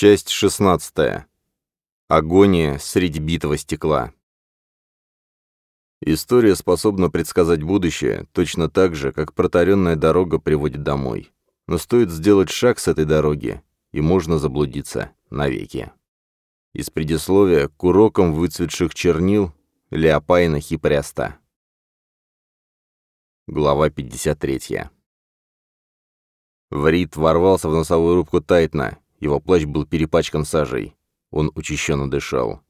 Часть 16. Агония средь битого стекла. История способна предсказать будущее, точно так же, как протаренная дорога приводит домой. Но стоит сделать шаг с этой дороги, и можно заблудиться навеки. Из предисловия к урокам выцветших чернил Леопайна Хипряста. Глава 53. Врит ворвался в носовую рубку Тайтна, его плащ был перепачкан сажей. Он учащенно дышал.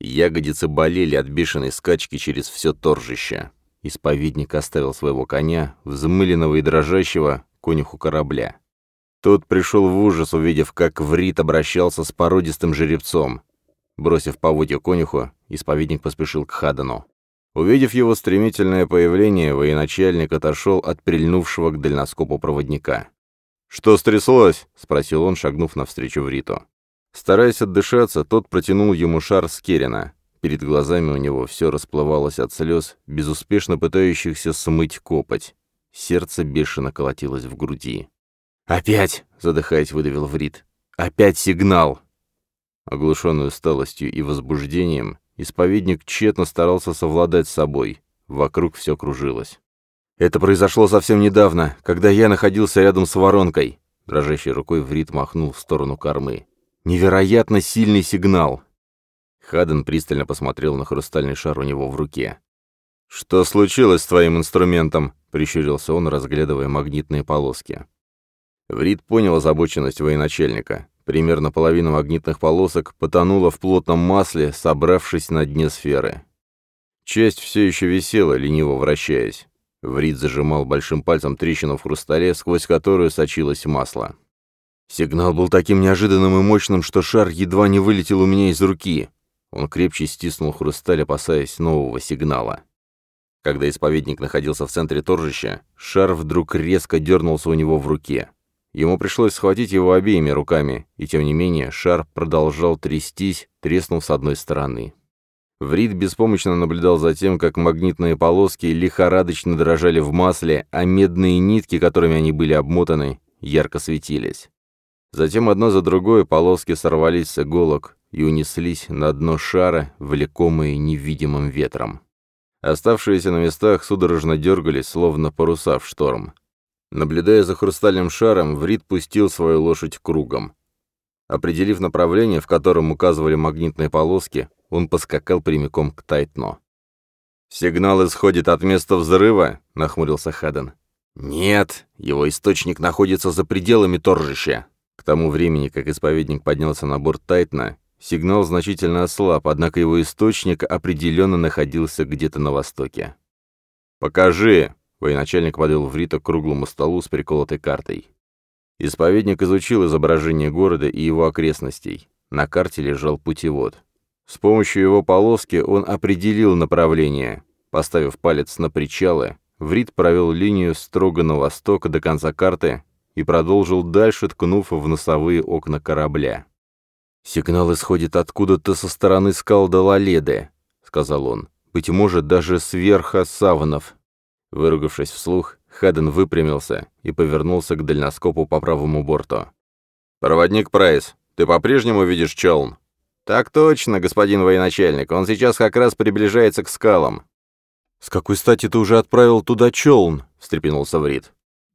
Ягодицы болели от бешеной скачки через все торжище. Исповедник оставил своего коня, взмыленного и дрожащего, конюху корабля. Тот пришел в ужас, увидев, как Врит обращался с породистым жеребцом. Бросив поводья конюху, исповедник поспешил к Хадану. Увидев его стремительное появление, военачальник отошел от прильнувшего к дальноскопу проводника. «Что стряслось?» — спросил он, шагнув навстречу Вриту. Стараясь отдышаться, тот протянул ему шар с Керина. Перед глазами у него все расплывалось от слез, безуспешно пытающихся смыть копоть. Сердце бешено колотилось в груди. «Опять!» — задыхаясь, выдавил Врит. «Опять сигнал!» Оглушенный усталостью и возбуждением, исповедник тщетно старался совладать с собой. Вокруг все кружилось. Это произошло совсем недавно, когда я находился рядом с воронкой. Дрожащей рукой Врит махнул в сторону кормы. Невероятно сильный сигнал. Хаден пристально посмотрел на хрустальный шар у него в руке. «Что случилось с твоим инструментом?» — прищурился он, разглядывая магнитные полоски. Врит понял озабоченность военачальника. Примерно половина магнитных полосок потонула в плотном масле, собравшись на дне сферы. Часть все еще висела, лениво вращаясь. Врид зажимал большим пальцем трещину в хрустале, сквозь которую сочилось масло. Сигнал был таким неожиданным и мощным, что шар едва не вылетел у меня из руки. Он крепче стиснул хрусталь, опасаясь нового сигнала. Когда исповедник находился в центре торжища, шар вдруг резко дернулся у него в руке. Ему пришлось схватить его обеими руками, и тем не менее шар продолжал трястись, треснув с одной стороны. Врид беспомощно наблюдал за тем, как магнитные полоски лихорадочно дрожали в масле, а медные нитки, которыми они были обмотаны, ярко светились. Затем одно за другое полоски сорвались с иголок и унеслись на дно шара, влекомые невидимым ветром. Оставшиеся на местах судорожно дергались, словно паруса в шторм. Наблюдая за хрустальным шаром, Врид пустил свою лошадь кругом. Определив направление, в котором указывали магнитные полоски, он поскакал прямиком к Тайтно. «Сигнал исходит от места взрыва», — нахмурился Хаден. «Нет, его источник находится за пределами торжища». К тому времени, как исповедник поднялся на борт Тайтна, сигнал значительно ослаб, однако его источник определенно находился где-то на востоке. «Покажи!» — военачальник подвел в Рита к круглому столу с приколотой картой. Исповедник изучил изображение города и его окрестностей. На карте лежал путевод. С помощью его полоски он определил направление. Поставив палец на причалы, Врит провел линию строго на восток до конца карты и продолжил дальше, ткнув в носовые окна корабля. «Сигнал исходит откуда-то со стороны скал Далаледы», — сказал он. «Быть может, даже сверха саванов». Выругавшись вслух, Хаден выпрямился и повернулся к дальноскопу по правому борту. «Проводник Прайс, ты по-прежнему видишь челн?» «Так точно, господин военачальник, он сейчас как раз приближается к скалам». «С какой стати ты уже отправил туда челн?» — встрепенулся Врит.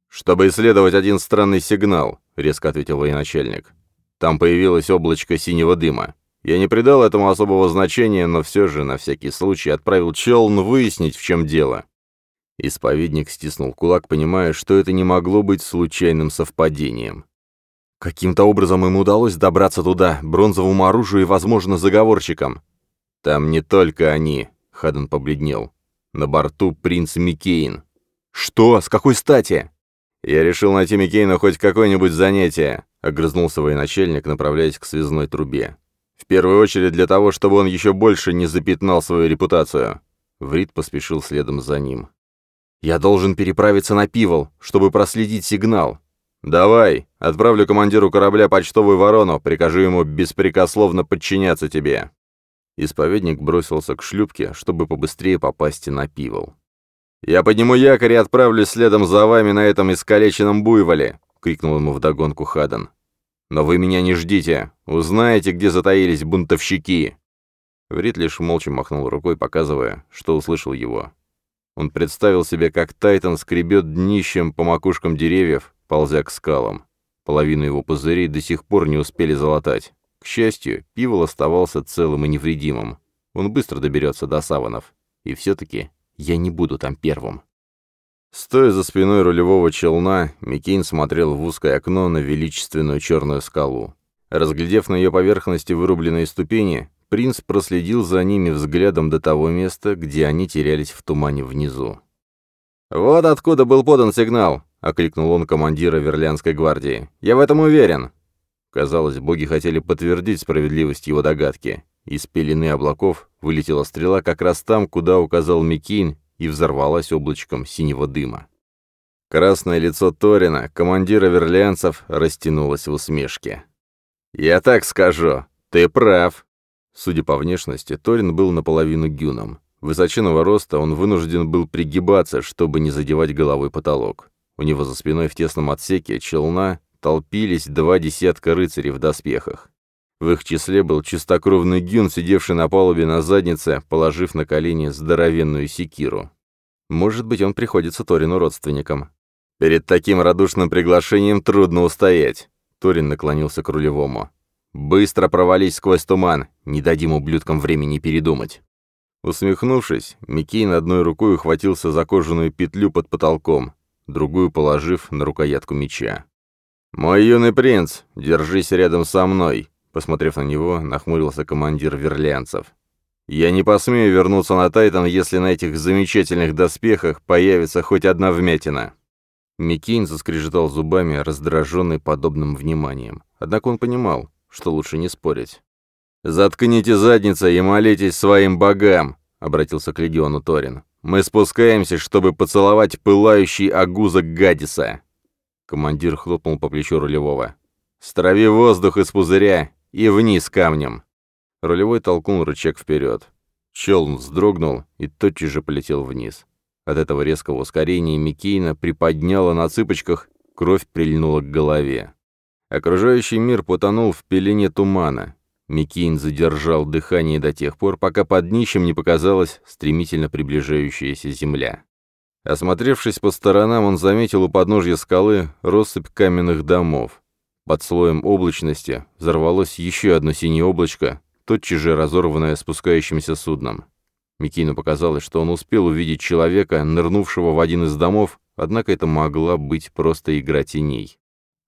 «Чтобы исследовать один странный сигнал», — резко ответил военачальник. «Там появилось облачко синего дыма. Я не придал этому особого значения, но все же, на всякий случай, отправил челн выяснить, в чем дело». Исповедник стиснул кулак, понимая, что это не могло быть случайным совпадением. Каким-то образом им удалось добраться туда, бронзовому оружию и, возможно, заговорщикам. Там не только они, Хаден побледнел. На борту принц Микейн. Что? С какой стати? Я решил найти Микейну хоть какое-нибудь занятие, огрызнулся военачальник, направляясь к связной трубе. В первую очередь для того, чтобы он еще больше не запятнал свою репутацию. Врит поспешил следом за ним. «Я должен переправиться на Пивол, чтобы проследить сигнал». «Давай!» Отправлю командиру корабля почтовую ворону, прикажу ему беспрекословно подчиняться тебе». Исповедник бросился к шлюпке, чтобы побыстрее попасть на пивол. «Я подниму якорь и отправлюсь следом за вами на этом искалеченном буйволе!» — крикнул ему вдогонку Хадан. «Но вы меня не ждите! Узнаете, где затаились бунтовщики!» Врит лишь молча махнул рукой, показывая, что услышал его. Он представил себе, как Тайтон скребет днищем по макушкам деревьев, ползя к скалам. Половину его пузырей до сих пор не успели залатать. К счастью, Пивол оставался целым и невредимым. Он быстро доберется до саванов. И все-таки я не буду там первым. Стоя за спиной рулевого челна, Микейн смотрел в узкое окно на величественную черную скалу. Разглядев на ее поверхности вырубленные ступени, принц проследил за ними взглядом до того места, где они терялись в тумане внизу. «Вот откуда был подан сигнал!» — окликнул он командира Верлянской гвардии. «Я в этом уверен!» Казалось, боги хотели подтвердить справедливость его догадки. Из пелены облаков вылетела стрела как раз там, куда указал Микин, и взорвалась облачком синего дыма. Красное лицо Торина, командира верлянцев, растянулось в усмешке. «Я так скажу, ты прав!» Судя по внешности, Торин был наполовину гюном. Высоченного роста он вынужден был пригибаться, чтобы не задевать головой потолок. У него за спиной в тесном отсеке челна толпились два десятка рыцарей в доспехах. В их числе был чистокровный гюн, сидевший на палубе на заднице, положив на колени здоровенную секиру. Может быть, он приходится Торину родственникам. «Перед таким радушным приглашением трудно устоять», — Торин наклонился к рулевому. «Быстро провались сквозь туман, не дадим ублюдкам времени передумать». Усмехнувшись, Микейн одной рукой ухватился за кожаную петлю под потолком, другую положив на рукоятку меча. «Мой юный принц, держись рядом со мной!» Посмотрев на него, нахмурился командир верлянцев. «Я не посмею вернуться на Тайтан, если на этих замечательных доспехах появится хоть одна вмятина!» Микейн заскрежетал зубами, раздраженный подобным вниманием. Однако он понимал, что лучше не спорить. «Заткните задницы и молитесь своим богам!» — обратился к легиону Торин. Мы спускаемся, чтобы поцеловать пылающий огузок Гадиса. Командир хлопнул по плечу рулевого. «Страви воздух из пузыря и вниз камнем!» Рулевой толкнул рычаг вперед. Челн вздрогнул и тотчас же полетел вниз. От этого резкого ускорения Микейна приподняла на цыпочках, кровь прильнула к голове. Окружающий мир потонул в пелене тумана. Микин задержал дыхание до тех пор, пока под днищем не показалась стремительно приближающаяся земля. Осмотревшись по сторонам, он заметил у подножья скалы россыпь каменных домов. Под слоем облачности взорвалось еще одно синее облачко, тотчас же разорванное спускающимся судном. Микину показалось, что он успел увидеть человека, нырнувшего в один из домов, однако это могла быть просто игра теней.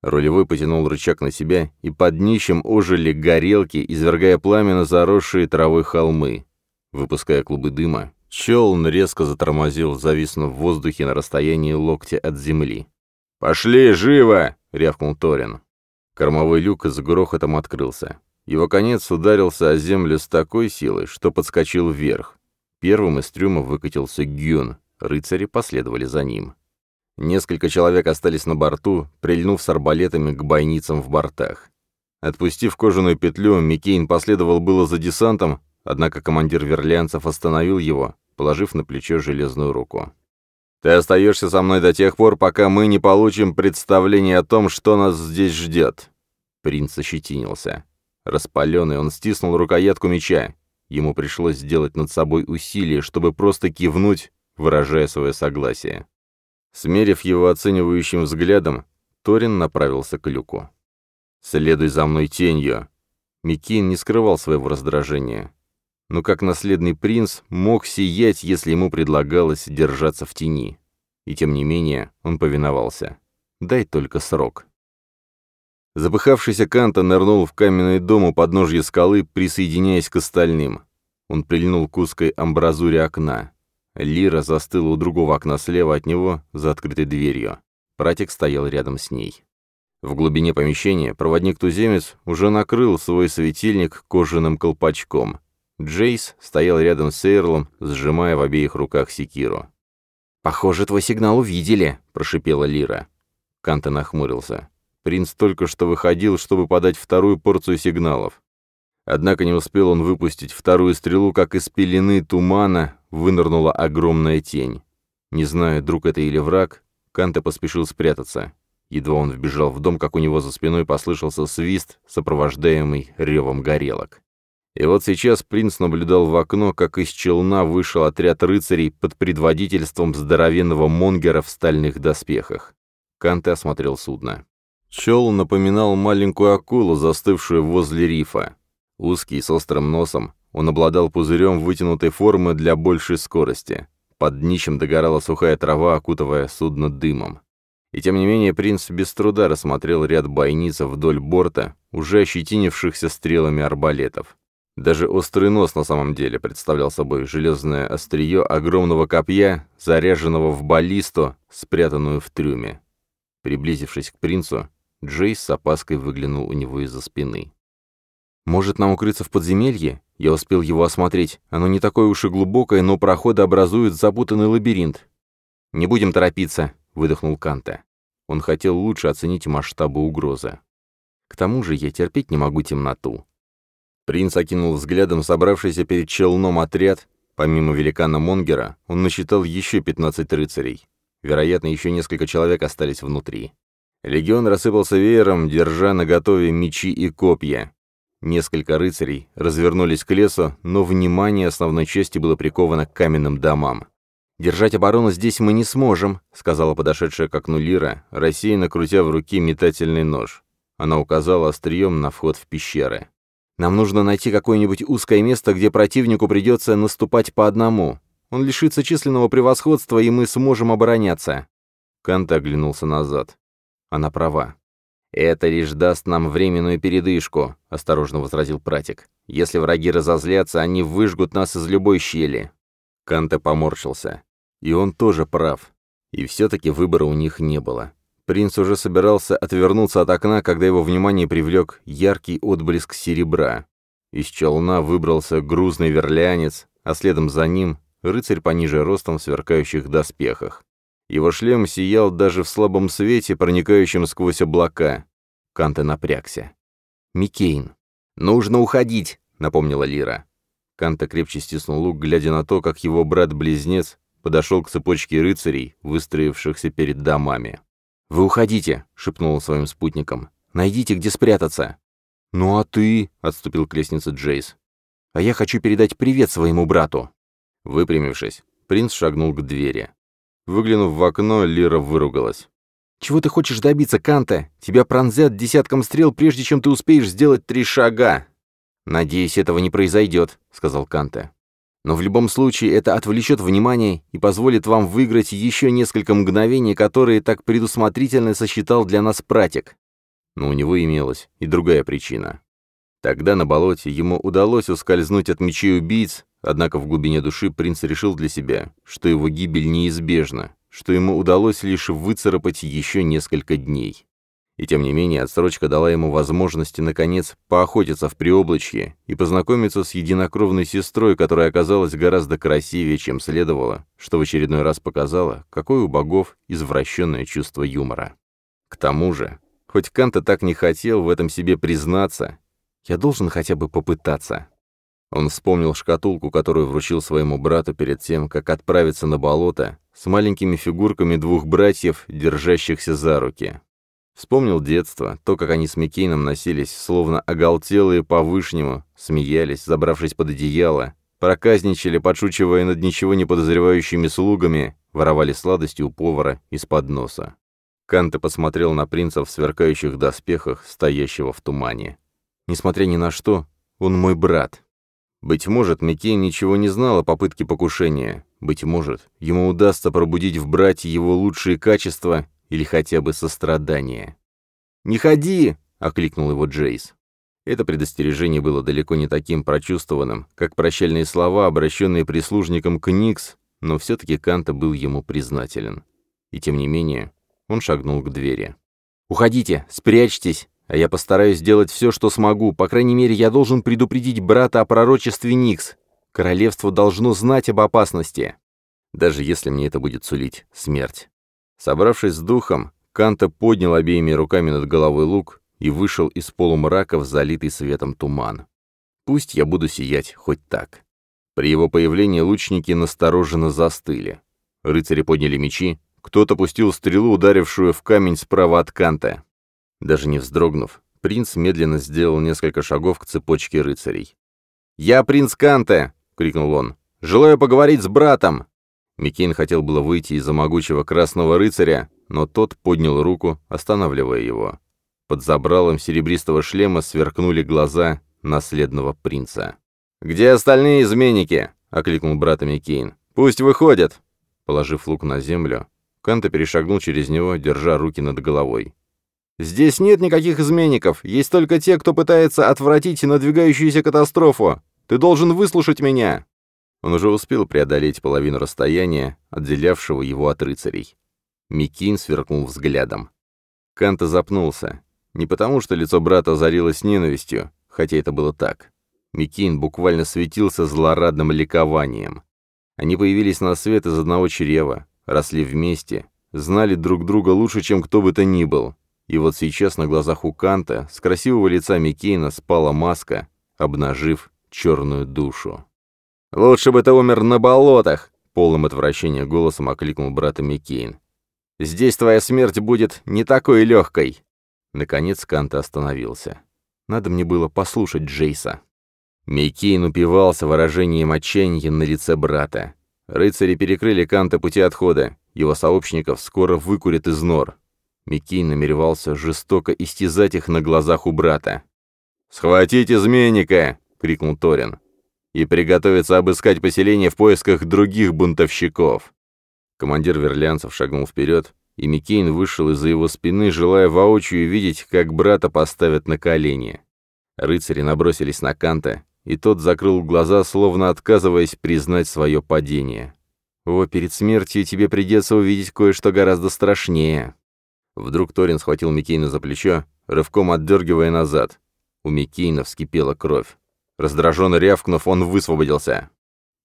Рулевой потянул рычаг на себя, и под днищем ожили горелки, извергая пламя на заросшие травой холмы. Выпуская клубы дыма, челн резко затормозил, зависнув в воздухе на расстоянии локтя от земли. «Пошли, живо!» — рявкнул Торин. Кормовой люк с грохотом открылся. Его конец ударился о землю с такой силой, что подскочил вверх. Первым из трюма выкатился Гюн, рыцари последовали за ним. Несколько человек остались на борту, прильнув с арбалетами к бойницам в бортах. Отпустив кожаную петлю, Микейн последовал было за десантом, однако командир верлянцев остановил его, положив на плечо железную руку. «Ты остаешься со мной до тех пор, пока мы не получим представление о том, что нас здесь ждет». Принц ощетинился. Распаленный, он стиснул рукоятку меча. Ему пришлось сделать над собой усилие, чтобы просто кивнуть, выражая свое согласие. Смерив его оценивающим взглядом, Торин направился к люку. «Следуй за мной тенью!» Микин не скрывал своего раздражения. Но как наследный принц мог сиять, если ему предлагалось держаться в тени? И тем не менее он повиновался. «Дай только срок». Запыхавшийся Канта нырнул в каменный дом у подножья скалы, присоединяясь к остальным. Он прильнул к узкой амбразуре окна. Лира застыла у другого окна слева от него, за открытой дверью. Пратик стоял рядом с ней. В глубине помещения проводник-туземец уже накрыл свой светильник кожаным колпачком. Джейс стоял рядом с Эрлом, сжимая в обеих руках секиру. «Похоже, твой сигнал увидели», — прошипела Лира. Канта нахмурился. Принц только что выходил, чтобы подать вторую порцию сигналов. Однако не успел он выпустить вторую стрелу, как из пелены тумана вынырнула огромная тень. Не зная друг это или враг, Канте поспешил спрятаться. Едва он вбежал в дом, как у него за спиной послышался свист, сопровождаемый ревом горелок. И вот сейчас принц наблюдал в окно, как из челна вышел отряд рыцарей под предводительством здоровенного монгера в стальных доспехах. Канте осмотрел судно. Чел напоминал маленькую акулу, застывшую возле рифа. Узкий, с острым носом, он обладал пузырем вытянутой формы для большей скорости. Под днищем догорала сухая трава, окутывая судно дымом. И тем не менее принц без труда рассмотрел ряд бойниц вдоль борта, уже ощетинившихся стрелами арбалетов. Даже острый нос на самом деле представлял собой железное острие огромного копья, заряженного в баллисту, спрятанную в трюме. Приблизившись к принцу, Джейс с опаской выглянул у него из-за спины. «Может, нам укрыться в подземелье?» Я успел его осмотреть. Оно не такое уж и глубокое, но проходы образуют запутанный лабиринт. «Не будем торопиться», — выдохнул Канта. Он хотел лучше оценить масштабы угрозы. «К тому же я терпеть не могу темноту». Принц окинул взглядом собравшийся перед челном отряд. Помимо великана Монгера, он насчитал еще 15 рыцарей. Вероятно, еще несколько человек остались внутри. Легион рассыпался веером, держа наготове мечи и копья. Несколько рыцарей развернулись к лесу, но внимание основной части было приковано к каменным домам. «Держать оборону здесь мы не сможем», — сказала подошедшая к окну Лира, рассеянно крутя в руки метательный нож. Она указала острием на вход в пещеры. «Нам нужно найти какое-нибудь узкое место, где противнику придется наступать по одному. Он лишится численного превосходства, и мы сможем обороняться». Канта оглянулся назад. Она права. «Это лишь даст нам временную передышку», — осторожно возразил пратик. «Если враги разозлятся, они выжгут нас из любой щели». Канте поморщился. И он тоже прав. И все-таки выбора у них не было. Принц уже собирался отвернуться от окна, когда его внимание привлек яркий отблеск серебра. Из челна выбрался грузный верлянец, а следом за ним — рыцарь пониже ростом в сверкающих доспехах. Его шлем сиял даже в слабом свете, проникающем сквозь облака. Канте напрягся. «Микейн, нужно уходить!» — напомнила Лира. Канте крепче стиснул лук, глядя на то, как его брат-близнец подошел к цепочке рыцарей, выстроившихся перед домами. «Вы уходите!» — шепнул он своим спутникам. «Найдите, где спрятаться!» «Ну а ты?» — отступил к лестнице Джейс. «А я хочу передать привет своему брату!» Выпрямившись, принц шагнул к двери. Выглянув в окно, Лира выругалась. «Чего ты хочешь добиться, Канта? Тебя пронзят десятком стрел, прежде чем ты успеешь сделать три шага!» «Надеюсь, этого не произойдет», — сказал Канта. «Но в любом случае это отвлечет внимание и позволит вам выиграть еще несколько мгновений, которые так предусмотрительно сосчитал для нас пратик». Но у него имелась и другая причина. Тогда на болоте ему удалось ускользнуть от мечей убийц, однако в глубине души принц решил для себя, что его гибель неизбежна, что ему удалось лишь выцарапать еще несколько дней. И тем не менее, отсрочка дала ему возможность, наконец, поохотиться в Приоблачье и познакомиться с единокровной сестрой, которая оказалась гораздо красивее, чем следовало, что в очередной раз показало, какое у богов извращенное чувство юмора. К тому же, хоть Канта так не хотел в этом себе признаться, я должен хотя бы попытаться». Он вспомнил шкатулку, которую вручил своему брату перед тем, как отправиться на болото, с маленькими фигурками двух братьев, держащихся за руки. Вспомнил детство, то, как они с Микейном носились, словно оголтелые по-вышнему, смеялись, забравшись под одеяло, проказничали, подшучивая над ничего не подозревающими слугами, воровали сладости у повара из-под носа. Канте посмотрел на принца в сверкающих доспехах, стоящего в тумане. Несмотря ни на что, он мой брат. Быть может, Микей ничего не знал о попытке покушения. Быть может, ему удастся пробудить в брате его лучшие качества или хотя бы сострадание. «Не ходи!» — окликнул его Джейс. Это предостережение было далеко не таким прочувствованным, как прощальные слова, обращенные прислужником к Никс, но все-таки Канта был ему признателен. И тем не менее, он шагнул к двери. «Уходите! Спрячьтесь!» А я постараюсь сделать все, что смогу. По крайней мере, я должен предупредить брата о пророчестве Никс. Королевство должно знать об опасности. Даже если мне это будет сулить смерть. Собравшись с духом, Канта поднял обеими руками над головой лук и вышел из полумрака в залитый светом туман. Пусть я буду сиять хоть так. При его появлении лучники настороженно застыли. Рыцари подняли мечи, кто-то пустил стрелу, ударившую в камень справа от Канта. Даже не вздрогнув, принц медленно сделал несколько шагов к цепочке рыцарей. «Я принц Канте!» — крикнул он. «Желаю поговорить с братом!» Микейн хотел было выйти из-за могучего красного рыцаря, но тот поднял руку, останавливая его. Под забралом серебристого шлема сверкнули глаза наследного принца. «Где остальные изменники?» — окликнул брата Микейн. «Пусть выходят!» Положив лук на землю, Канта перешагнул через него, держа руки над головой. Здесь нет никаких изменников, есть только те, кто пытается отвратить надвигающуюся катастрофу. Ты должен выслушать меня!» Он уже успел преодолеть половину расстояния, отделявшего его от рыцарей. Микин сверкнул взглядом. Канта запнулся. Не потому, что лицо брата озарилось ненавистью, хотя это было так. Микин буквально светился злорадным ликованием. Они появились на свет из одного чрева, росли вместе, знали друг друга лучше, чем кто бы то ни был, и вот сейчас на глазах у Канта с красивого лица Микейна спала маска, обнажив черную душу. «Лучше бы ты умер на болотах!» — полным отвращения голосом окликнул брата Микейн. «Здесь твоя смерть будет не такой легкой!» Наконец Канта остановился. Надо мне было послушать Джейса. Микейн упивался выражением отчаяния на лице брата. Рыцари перекрыли Канта пути отхода. Его сообщников скоро выкурят из нор. Микей намеревался жестоко истязать их на глазах у брата. «Схватить изменника!» — крикнул Торин. «И приготовиться обыскать поселение в поисках других бунтовщиков!» Командир верлянцев шагнул вперед, и Микейн вышел из-за его спины, желая воочию видеть, как брата поставят на колени. Рыцари набросились на Канта, и тот закрыл глаза, словно отказываясь признать свое падение. «О, перед смертью тебе придется увидеть кое-что гораздо страшнее», Вдруг Торин схватил Микейна за плечо, рывком отдергивая назад. У Микейна вскипела кровь. Раздраженно рявкнув, он высвободился.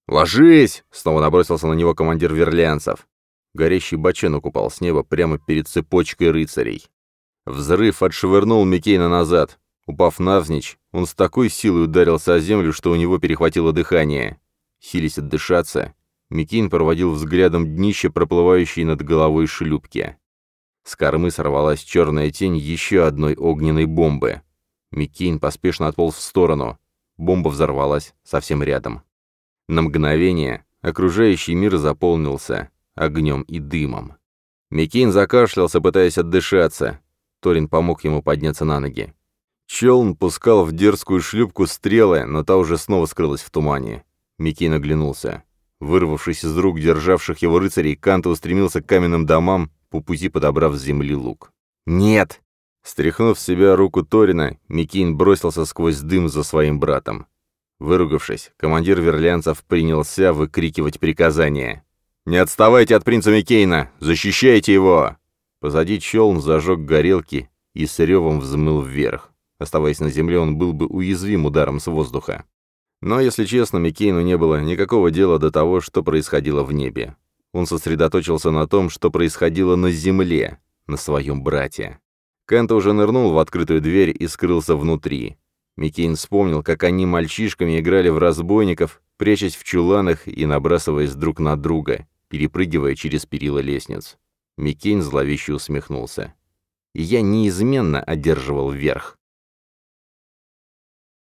«Ложись!» — снова набросился на него командир верлианцев. Горящий бочонок упал с неба прямо перед цепочкой рыцарей. Взрыв отшвырнул Микейна назад. Упав навзничь, он с такой силой ударился о землю, что у него перехватило дыхание. Сились отдышаться, Микейн проводил взглядом днище, проплывающей над головой шлюпки. С кормы сорвалась черная тень еще одной огненной бомбы. Миккейн поспешно отполз в сторону. Бомба взорвалась совсем рядом. На мгновение окружающий мир заполнился огнем и дымом. Миккейн закашлялся, пытаясь отдышаться. Торин помог ему подняться на ноги. Челн пускал в дерзкую шлюпку стрелы, но та уже снова скрылась в тумане. Миккейн оглянулся. Вырвавшись из рук державших его рыцарей, Канта устремился к каменным домам, по пути подобрав с земли лук. «Нет!» Стряхнув с себя руку Торина, Микин бросился сквозь дым за своим братом. Выругавшись, командир верлянцев принялся выкрикивать приказания. «Не отставайте от принца Микейна! Защищайте его!» Позади челн зажег горелки и с ревом взмыл вверх. Оставаясь на земле, он был бы уязвим ударом с воздуха. Но, если честно, Микейну не было никакого дела до того, что происходило в небе. Он сосредоточился на том, что происходило на земле, на своем брате. Кант уже нырнул в открытую дверь и скрылся внутри. Микейн вспомнил, как они мальчишками играли в разбойников, прячась в чуланах и набрасываясь друг на друга, перепрыгивая через перила лестниц. Микейн зловеще усмехнулся. «Я неизменно одерживал верх».